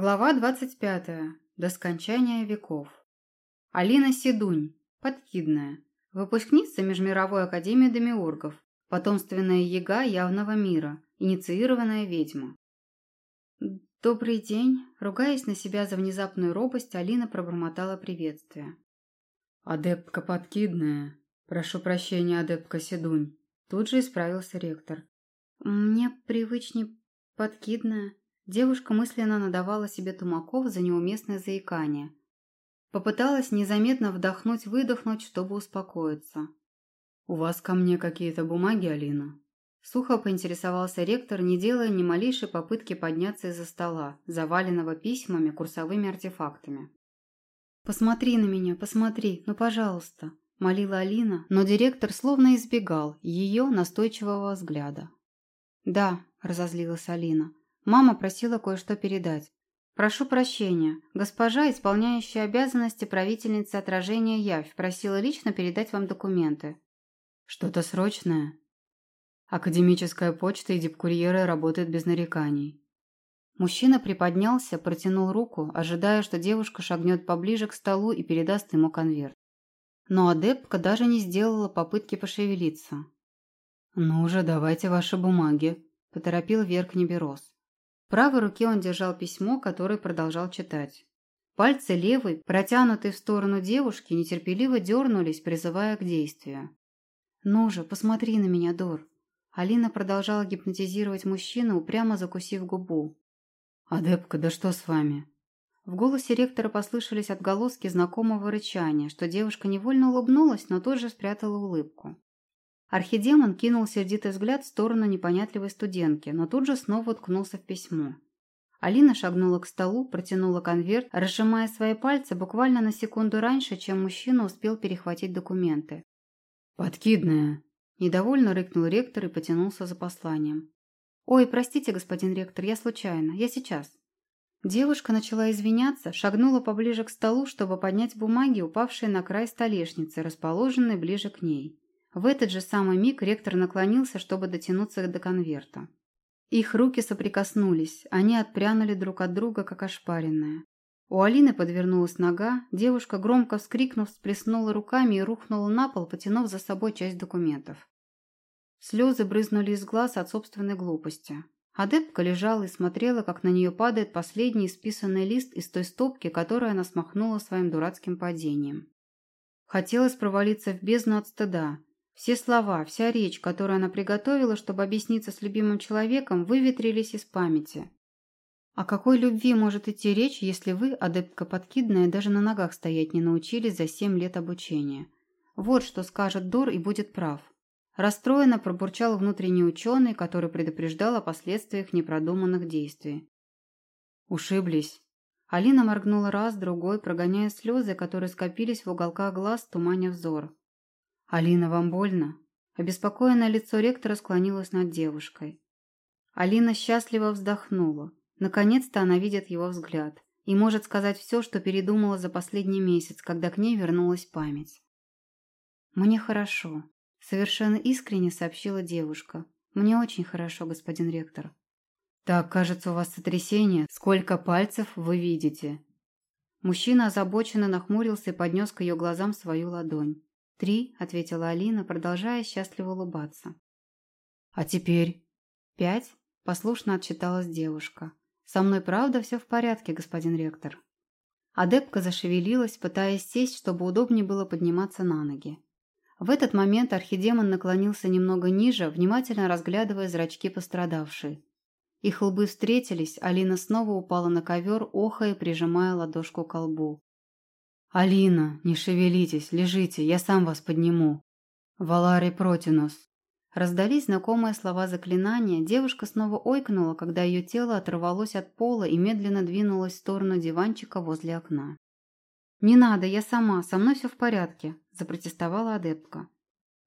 Глава 25. До скончания веков. Алина Седунь, подкидная, выпускница Межмировой академии демиургов, потомственная яга явного мира, инициированная ведьма. «Добрый день!» Ругаясь на себя за внезапную робость, Алина пробормотала приветствие. «Адептка подкидная. Прошу прощения, адептка Седунь». Тут же исправился ректор. «Мне привычней подкидная». Девушка мысленно надавала себе тумаков за неуместное заикание. Попыталась незаметно вдохнуть-выдохнуть, чтобы успокоиться. «У вас ко мне какие-то бумаги, Алина?» Сухо поинтересовался ректор, не делая ни малейшей попытки подняться из-за стола, заваленного письмами, курсовыми артефактами. «Посмотри на меня, посмотри, ну пожалуйста», – молила Алина, но директор словно избегал ее настойчивого взгляда. «Да», – разозлилась Алина, Мама просила кое-что передать. «Прошу прощения. Госпожа, исполняющая обязанности правительницы отражения Явь, просила лично передать вам документы». «Что-то срочное?» «Академическая почта и дипкурьеры работают без нареканий». Мужчина приподнялся, протянул руку, ожидая, что девушка шагнет поближе к столу и передаст ему конверт. Но адептка даже не сделала попытки пошевелиться. «Ну уже давайте ваши бумаги», – поторопил Верк Неберос. Правой руке он держал письмо, которое продолжал читать. Пальцы левой, протянутые в сторону девушки, нетерпеливо дернулись, призывая к действию. «Ну же, посмотри на меня, Дор!» Алина продолжала гипнотизировать мужчину, упрямо закусив губу. «Адепка, да что с вами?» В голосе ректора послышались отголоски знакомого рычания, что девушка невольно улыбнулась, но тут же спрятала улыбку. Архидемон кинул сердитый взгляд в сторону непонятливой студентки, но тут же снова уткнулся в письмо. Алина шагнула к столу, протянула конверт, разжимая свои пальцы буквально на секунду раньше, чем мужчина успел перехватить документы. «Подкидная!» – недовольно рыкнул ректор и потянулся за посланием. «Ой, простите, господин ректор, я случайно. Я сейчас». Девушка начала извиняться, шагнула поближе к столу, чтобы поднять бумаги, упавшие на край столешницы, расположенной ближе к ней. В этот же самый миг ректор наклонился, чтобы дотянуться до конверта. Их руки соприкоснулись, они отпрянули друг от друга, как ошпаренные. У Алины подвернулась нога, девушка, громко вскрикнув, всплеснула руками и рухнула на пол, потянув за собой часть документов. Слезы брызнули из глаз от собственной глупости. Адепка лежала и смотрела, как на нее падает последний исписанный лист из той стопки, которую она смахнула своим дурацким падением. Хотелось провалиться в бездну от стыда, все слова, вся речь, которую она приготовила, чтобы объясниться с любимым человеком, выветрились из памяти. О какой любви может идти речь, если вы, адептка подкидная, даже на ногах стоять не научились за семь лет обучения? Вот что скажет Дор и будет прав. Расстроенно пробурчал внутренний ученый, который предупреждал о последствиях непродуманных действий. Ушиблись. Алина моргнула раз, другой, прогоняя слезы, которые скопились в уголках глаз, туманя взор. «Алина, вам больно?» Обеспокоенное лицо ректора склонилось над девушкой. Алина счастливо вздохнула. Наконец-то она видит его взгляд и может сказать все, что передумала за последний месяц, когда к ней вернулась память. «Мне хорошо», — совершенно искренне сообщила девушка. «Мне очень хорошо, господин ректор». «Так, кажется, у вас сотрясение. Сколько пальцев вы видите?» Мужчина озабоченно нахмурился и поднес к ее глазам свою ладонь. «Три», — ответила Алина, продолжая счастливо улыбаться. «А теперь?» «Пять», — послушно отчиталась девушка. «Со мной правда все в порядке, господин ректор». Адепка зашевелилась, пытаясь сесть, чтобы удобнее было подниматься на ноги. В этот момент архидемон наклонился немного ниже, внимательно разглядывая зрачки пострадавшей. Их лбы встретились, Алина снова упала на ковер, охая, прижимая ладошку к лбу. «Алина, не шевелитесь, лежите, я сам вас подниму. Валарий Протинус». Раздались знакомые слова заклинания, девушка снова ойкнула, когда ее тело оторвалось от пола и медленно двинулось в сторону диванчика возле окна. «Не надо, я сама, со мной все в порядке», – запротестовала адепка.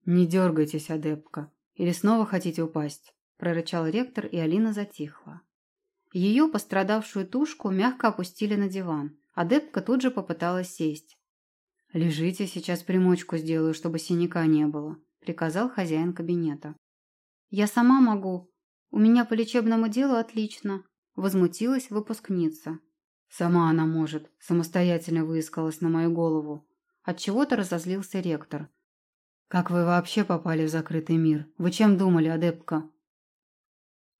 «Не дергайтесь, адепка, или снова хотите упасть?» – прорычал ректор, и Алина затихла. Ее пострадавшую тушку мягко опустили на диван. Адепка тут же попыталась сесть. «Лежите, сейчас примочку сделаю, чтобы синяка не было», – приказал хозяин кабинета. «Я сама могу. У меня по лечебному делу отлично», – возмутилась выпускница. Сама она может, самостоятельно выискалась на мою голову. Отчего-то разозлился ректор. Как вы вообще попали в закрытый мир? Вы чем думали, адепка?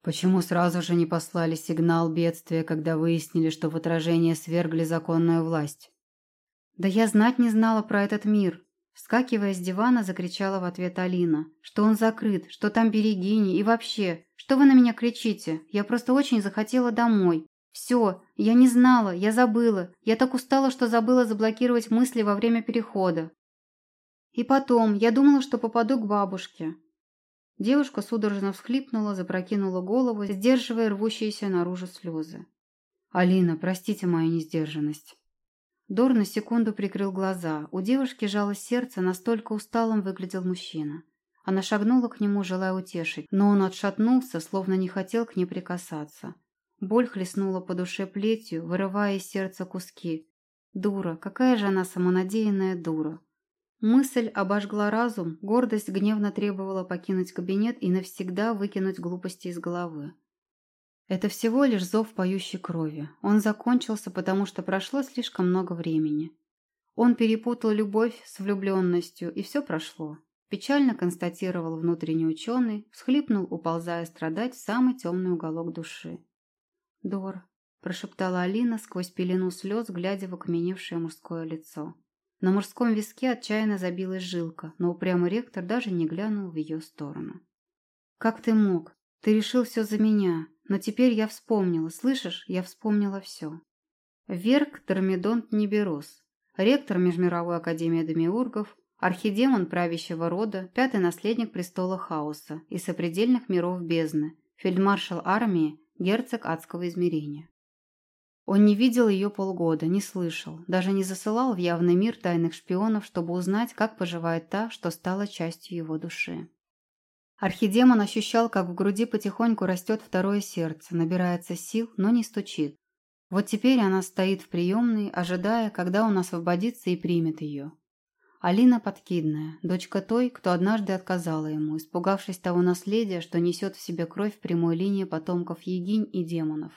Почему сразу же не послали сигнал бедствия, когда выяснили, что в отражение свергли законную власть? Да я знать не знала про этот мир. Вскакивая с дивана, закричала в ответ Алина, что он закрыт, что там берегини и вообще, что вы на меня кричите? Я просто очень захотела домой. Все, я не знала, я забыла. Я так устала, что забыла заблокировать мысли во время перехода. И потом, я думала, что попаду к бабушке. Девушка судорожно всхлипнула, запрокинула голову, сдерживая рвущиеся наружу слезы. «Алина, простите мою несдержанность». Дор на секунду прикрыл глаза. У девушки жалось сердце, настолько усталым выглядел мужчина. Она шагнула к нему, желая утешить, но он отшатнулся, словно не хотел к ней прикасаться. Боль хлестнула по душе плетью, вырывая из сердца куски. Дура, какая же она самонадеянная дура. Мысль обожгла разум, гордость гневно требовала покинуть кабинет и навсегда выкинуть глупости из головы. Это всего лишь зов поющей крови. Он закончился, потому что прошло слишком много времени. Он перепутал любовь с влюбленностью, и все прошло. Печально констатировал внутренний ученый, всхлипнул, уползая страдать в самый темный уголок души. «Дор», – прошептала Алина сквозь пелену слез, глядя в окаменевшее мужское лицо. На мужском виске отчаянно забилась жилка, но упрямый ректор даже не глянул в ее сторону. «Как ты мог? Ты решил все за меня, но теперь я вспомнила, слышишь? Я вспомнила все». Верк Термидонт Неберос, ректор Межмировой Академии Демиургов, архидемон правящего рода, пятый наследник престола хаоса и сопредельных миров бездны, фельдмаршал армии герцог адского измерения. Он не видел ее полгода, не слышал, даже не засылал в явный мир тайных шпионов, чтобы узнать, как поживает та, что стала частью его души. Архидемон ощущал, как в груди потихоньку растет второе сердце, набирается сил, но не стучит. Вот теперь она стоит в приемной, ожидая, когда он освободится и примет ее. Алина Подкидная, дочка той, кто однажды отказала ему, испугавшись того наследия, что несет в себе кровь прямой линии потомков Егинь и демонов.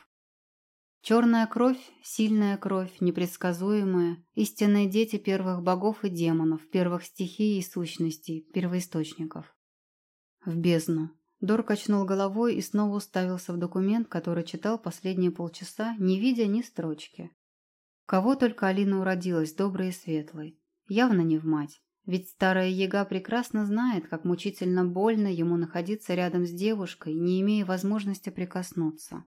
Черная кровь, сильная кровь, непредсказуемая, истинные дети первых богов и демонов, первых стихий и сущностей, первоисточников. В бездну. Дор качнул головой и снова уставился в документ, который читал последние полчаса, не видя ни строчки. Кого только Алина уродилась, доброй и светлой. Явно не в мать. Ведь старая яга прекрасно знает, как мучительно больно ему находиться рядом с девушкой, не имея возможности прикоснуться.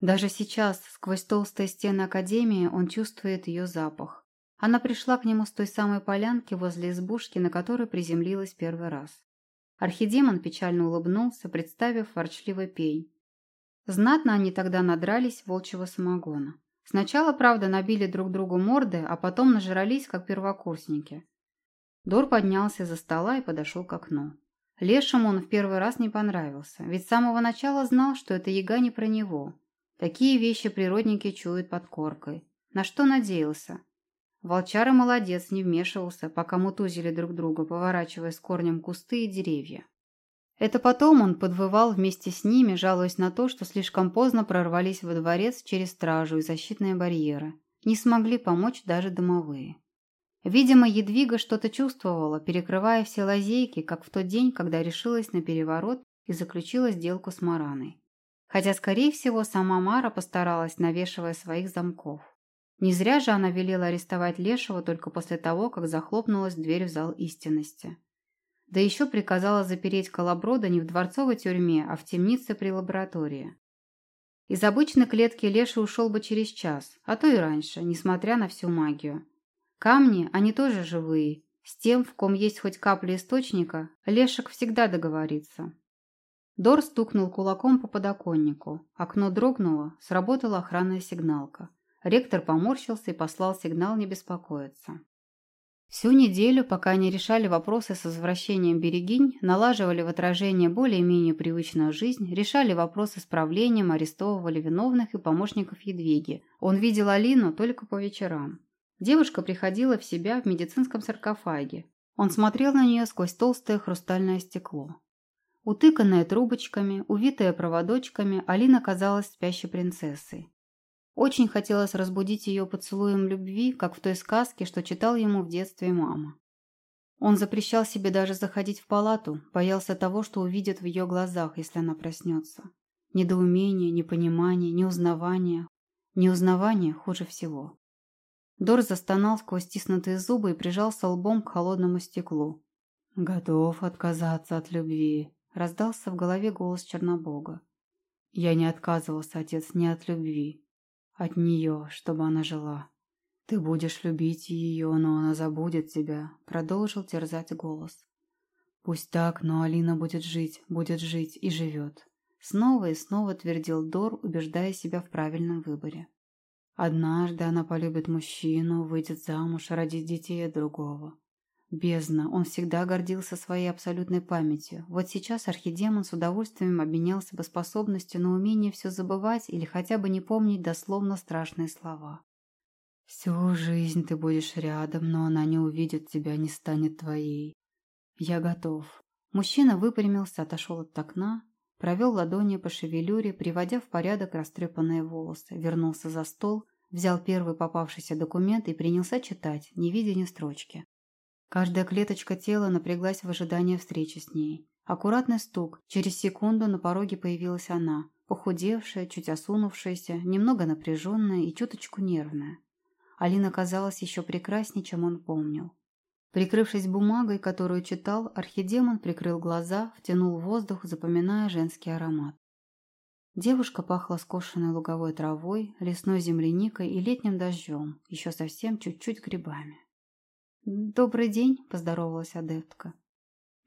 Даже сейчас, сквозь толстые стены Академии, он чувствует ее запах. Она пришла к нему с той самой полянки возле избушки, на которой приземлилась первый раз. Архидемон печально улыбнулся, представив ворчливый пень. Знатно они тогда надрались волчьего самогона. Сначала, правда, набили друг другу морды, а потом нажрались, как первокурсники. Дор поднялся за стола и подошел к окну. Лешему он в первый раз не понравился, ведь с самого начала знал, что это яга не про него. Такие вещи природники чуют под коркой. На что надеялся? Волчара молодец, не вмешивался, пока мутузили друг друга, поворачивая с корнем кусты и деревья. Это потом он подвывал вместе с ними, жалуясь на то, что слишком поздно прорвались во дворец через стражу и защитные барьеры. Не смогли помочь даже домовые. Видимо, Едвига что-то чувствовала, перекрывая все лазейки, как в тот день, когда решилась на переворот и заключила сделку с Мараной. Хотя, скорее всего, сама Мара постаралась, навешивая своих замков. Не зря же она велела арестовать Лешего только после того, как захлопнулась дверь в зал истинности. Да еще приказала запереть Колоброда не в дворцовой тюрьме, а в темнице при лаборатории. Из обычной клетки Леша ушел бы через час, а то и раньше, несмотря на всю магию. Камни, они тоже живые. С тем, в ком есть хоть капля источника, Лешек всегда договорится. Дор стукнул кулаком по подоконнику. Окно дрогнуло, сработала охранная сигналка. Ректор поморщился и послал сигнал не беспокоиться. Всю неделю, пока они решали вопросы с возвращением Берегинь, налаживали в отражение более-менее привычную жизнь, решали вопросы с правлением, арестовывали виновных и помощников Едвиги. Он видел Алину только по вечерам. Девушка приходила в себя в медицинском саркофаге. Он смотрел на нее сквозь толстое хрустальное стекло. Утыканная трубочками, увитая проводочками, Алина казалась спящей принцессой. Очень хотелось разбудить ее поцелуем любви, как в той сказке, что читал ему в детстве мама. Он запрещал себе даже заходить в палату, боялся того, что увидит в ее глазах, если она проснется. Недоумение, непонимание, неузнавание. Неузнавание хуже всего. Дор застонал сквозь стиснутые зубы и прижался лбом к холодному стеклу. «Готов отказаться от любви», — раздался в голове голос Чернобога. «Я не отказывался, отец, не от любви. От нее, чтобы она жила. Ты будешь любить ее, но она забудет тебя», — продолжил терзать голос. «Пусть так, но Алина будет жить, будет жить и живет». Снова и снова твердил Дор, убеждая себя в правильном выборе. Однажды она полюбит мужчину, выйдет замуж, родит детей от другого. Бездна, он всегда гордился своей абсолютной памятью. Вот сейчас архидемон с удовольствием обменялся бы способностью на умение все забывать или хотя бы не помнить дословно страшные слова. «Всю жизнь ты будешь рядом, но она не увидит тебя, не станет твоей. Я готов». Мужчина выпрямился, отошел от окна, провел ладонью по шевелюре, приводя в порядок растрепанные волосы, вернулся за стол, взял первый попавшийся документ и принялся читать, не видя ни строчки. Каждая клеточка тела напряглась в ожидании встречи с ней. Аккуратный стук. Через секунду на пороге появилась она, похудевшая, чуть осунувшаяся, немного напряженная и чуточку нервная. Алина казалась еще прекраснее, чем он помнил. Прикрывшись бумагой, которую читал, архидемон прикрыл глаза, втянул воздух, запоминая женский аромат. Девушка пахла скошенной луговой травой, лесной земляникой и летним дождем, еще совсем чуть-чуть грибами. «Добрый день», – поздоровалась адептка.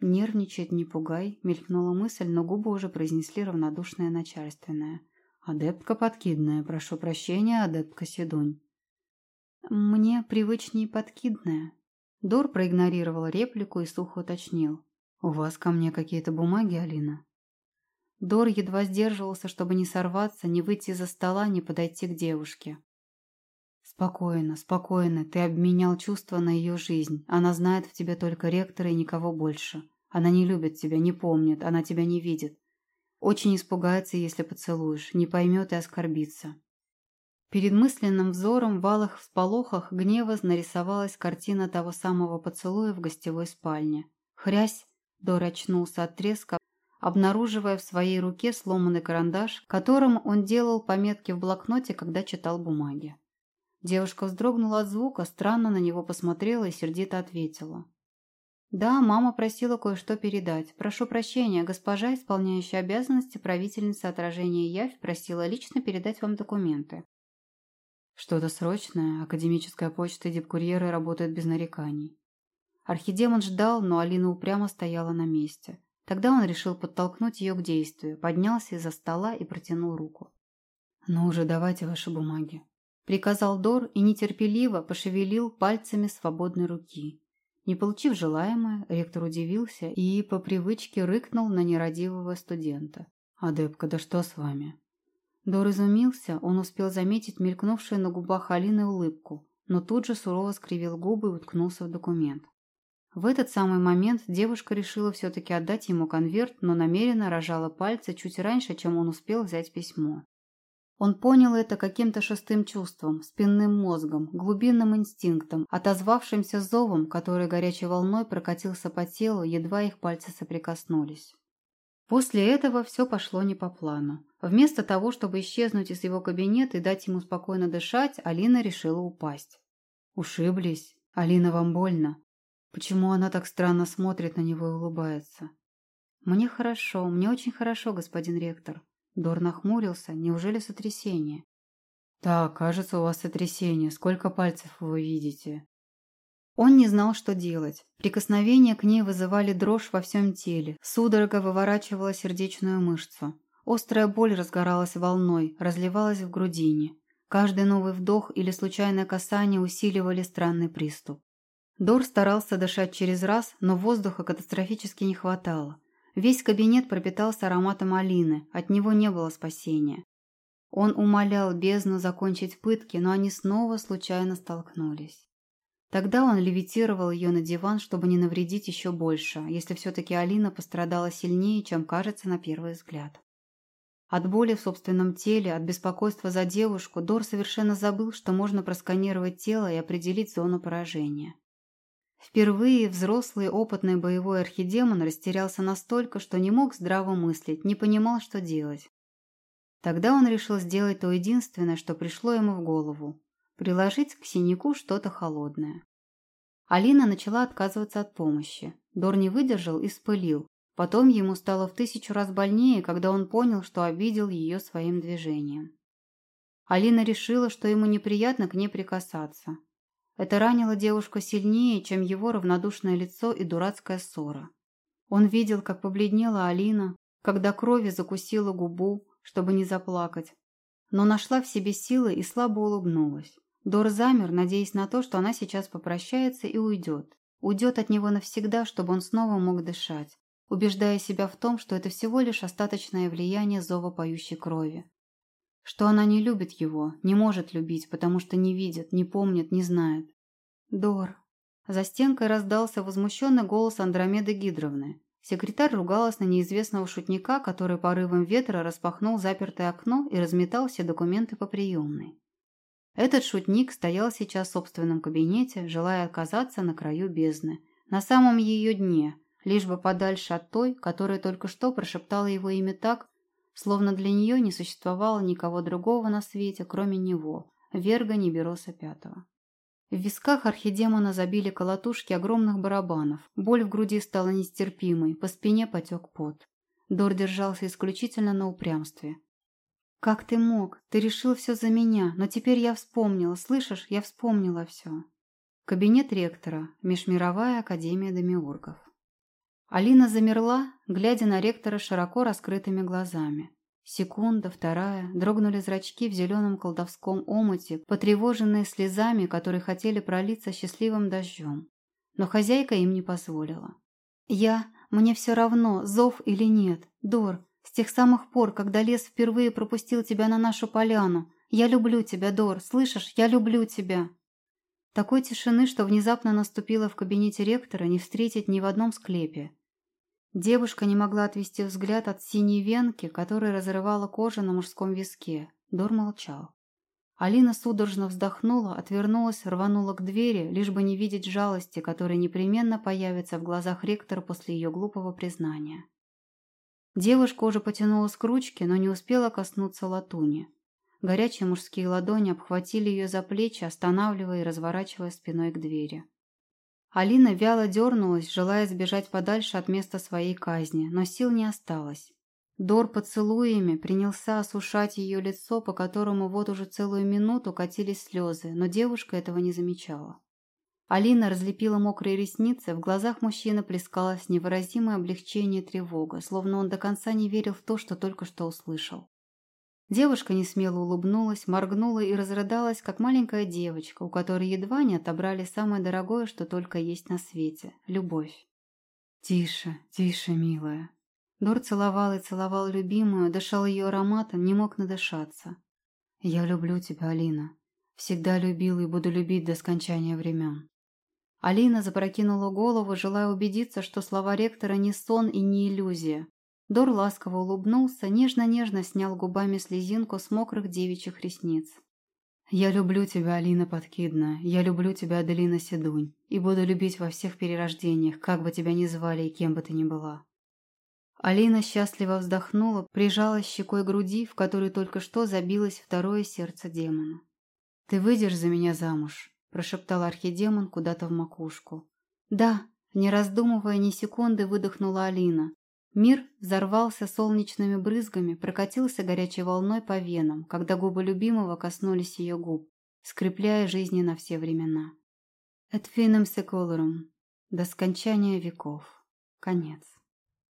«Нервничает, не пугай», – мелькнула мысль, но губы уже произнесли равнодушное начальственное. «Адептка подкидная, прошу прощения, адептка Седунь». «Мне привычнее подкидная». Дор проигнорировал реплику и сухо уточнил. «У вас ко мне какие-то бумаги, Алина?» Дор едва сдерживался, чтобы не сорваться, не выйти за стола, не подойти к девушке. «Спокойно, спокойно. Ты обменял чувства на ее жизнь. Она знает в тебе только ректора и никого больше. Она не любит тебя, не помнит, она тебя не видит. Очень испугается, если поцелуешь, не поймет и оскорбится». Перед мысленным взором в алых всполохах гнева нарисовалась картина того самого поцелуя в гостевой спальне. Хрясь, Дор очнулся от треска, обнаруживая в своей руке сломанный карандаш, которым он делал пометки в блокноте, когда читал бумаги. Девушка вздрогнула от звука, странно на него посмотрела и сердито ответила. «Да, мама просила кое-что передать. Прошу прощения, госпожа, исполняющая обязанности правительницы отражения Явь, просила лично передать вам документы». «Что-то срочное. Академическая почта и дипкурьеры работают без нареканий». Архидемон ждал, но Алина упрямо стояла на месте. Тогда он решил подтолкнуть ее к действию, поднялся из-за стола и протянул руку. «Ну уже давайте ваши бумаги». Приказал Дор и нетерпеливо пошевелил пальцами свободной руки. Не получив желаемое, ректор удивился и по привычке рыкнул на нерадивого студента. «Адепка, да что с вами?» Дор изумился, он успел заметить мелькнувшую на губах Алины улыбку, но тут же сурово скривил губы и уткнулся в документ. В этот самый момент девушка решила все-таки отдать ему конверт, но намеренно рожала пальцы чуть раньше, чем он успел взять письмо. Он понял это каким-то шестым чувством, спинным мозгом, глубинным инстинктом, отозвавшимся зовом, который горячей волной прокатился по телу, едва их пальцы соприкоснулись. После этого все пошло не по плану. Вместо того, чтобы исчезнуть из его кабинета и дать ему спокойно дышать, Алина решила упасть. «Ушиблись? Алина, вам больно? Почему она так странно смотрит на него и улыбается?» «Мне хорошо, мне очень хорошо, господин ректор», Дор нахмурился. Неужели сотрясение? «Так, кажется, у вас сотрясение. Сколько пальцев вы видите?» Он не знал, что делать. Прикосновения к ней вызывали дрожь во всем теле. Судорога выворачивала сердечную мышцу. Острая боль разгоралась волной, разливалась в грудине. Каждый новый вдох или случайное касание усиливали странный приступ. Дор старался дышать через раз, но воздуха катастрофически не хватало. Весь кабинет пропитался ароматом малины, от него не было спасения. Он умолял бездну закончить пытки, но они снова случайно столкнулись. Тогда он левитировал ее на диван, чтобы не навредить еще больше, если все-таки Алина пострадала сильнее, чем кажется на первый взгляд. От боли в собственном теле, от беспокойства за девушку, Дор совершенно забыл, что можно просканировать тело и определить зону поражения. Впервые взрослый опытный боевой архидемон растерялся настолько, что не мог здраво мыслить, не понимал, что делать. Тогда он решил сделать то единственное, что пришло ему в голову – приложить к синяку что-то холодное. Алина начала отказываться от помощи. Дор не выдержал и спылил, Потом ему стало в тысячу раз больнее, когда он понял, что обидел ее своим движением. Алина решила, что ему неприятно к ней прикасаться. Это ранило девушку сильнее, чем его равнодушное лицо и дурацкая ссора. Он видел, как побледнела Алина, когда крови закусила губу, чтобы не заплакать, но нашла в себе силы и слабо улыбнулась. Дор замер, надеясь на то, что она сейчас попрощается и уйдет. Уйдет от него навсегда, чтобы он снова мог дышать убеждая себя в том, что это всего лишь остаточное влияние зова поющей крови. Что она не любит его, не может любить, потому что не видит, не помнит, не знает. «Дор». За стенкой раздался возмущенный голос Андромеды Гидровны. Секретарь ругалась на неизвестного шутника, который порывом ветра распахнул запертое окно и разметал все документы по приемной. Этот шутник стоял сейчас в собственном кабинете, желая оказаться на краю бездны, на самом ее дне, лишь бы подальше от той, которая только что прошептала его имя так, словно для нее не существовало никого другого на свете, кроме него, Верга Небероса Пятого. В висках архидемона забили колотушки огромных барабанов, боль в груди стала нестерпимой, по спине потек пот. Дор держался исключительно на упрямстве. «Как ты мог? Ты решил все за меня, но теперь я вспомнила, слышишь, я вспомнила все». Кабинет ректора, Межмировая академия демиургов. Алина замерла, глядя на ректора широко раскрытыми глазами. Секунда, вторая, дрогнули зрачки в зеленом колдовском омуте, потревоженные слезами, которые хотели пролиться счастливым дождем. Но хозяйка им не позволила. «Я... Мне все равно, зов или нет. Дор, с тех самых пор, когда лес впервые пропустил тебя на нашу поляну. Я люблю тебя, Дор, слышишь? Я люблю тебя!» Такой тишины, что внезапно наступила в кабинете ректора, не встретить ни в одном склепе. Девушка не могла отвести взгляд от синей венки, которая разрывала кожу на мужском виске. Дор молчал. Алина судорожно вздохнула, отвернулась, рванула к двери, лишь бы не видеть жалости, которая непременно появится в глазах ректора после ее глупого признания. Девушка уже потянулась к ручке, но не успела коснуться латуни. Горячие мужские ладони обхватили ее за плечи, останавливая и разворачивая спиной к двери. Алина вяло дернулась, желая сбежать подальше от места своей казни, но сил не осталось. Дор поцелуями принялся осушать ее лицо, по которому вот уже целую минуту катились слезы, но девушка этого не замечала. Алина разлепила мокрые ресницы, в глазах мужчины плескалось невыразимое облегчение и тревога, словно он до конца не верил в то, что только что услышал. Девушка несмело улыбнулась, моргнула и разрыдалась, как маленькая девочка, у которой едва не отобрали самое дорогое, что только есть на свете – любовь. «Тише, тише, милая». Дор целовал и целовал любимую, дышал ее ароматом, не мог надышаться. «Я люблю тебя, Алина. Всегда любил и буду любить до скончания времен». Алина запрокинула голову, желая убедиться, что слова ректора не сон и не иллюзия, Дор ласково улыбнулся, нежно-нежно снял губами слезинку с мокрых девичьих ресниц. «Я люблю тебя, Алина Подкидная, я люблю тебя, Аделина Седунь, и буду любить во всех перерождениях, как бы тебя ни звали и кем бы ты ни была». Алина счастливо вздохнула, прижалась щекой груди, в которую только что забилось второе сердце демона. «Ты выйдешь за меня замуж?» – прошептал архидемон куда-то в макушку. «Да», – не раздумывая ни секунды, выдохнула Алина, Мир взорвался солнечными брызгами, прокатился горячей волной по венам, когда губы любимого коснулись ее губ, скрепляя жизни на все времена. «Et finem seculorum» – до скончания веков. Конец.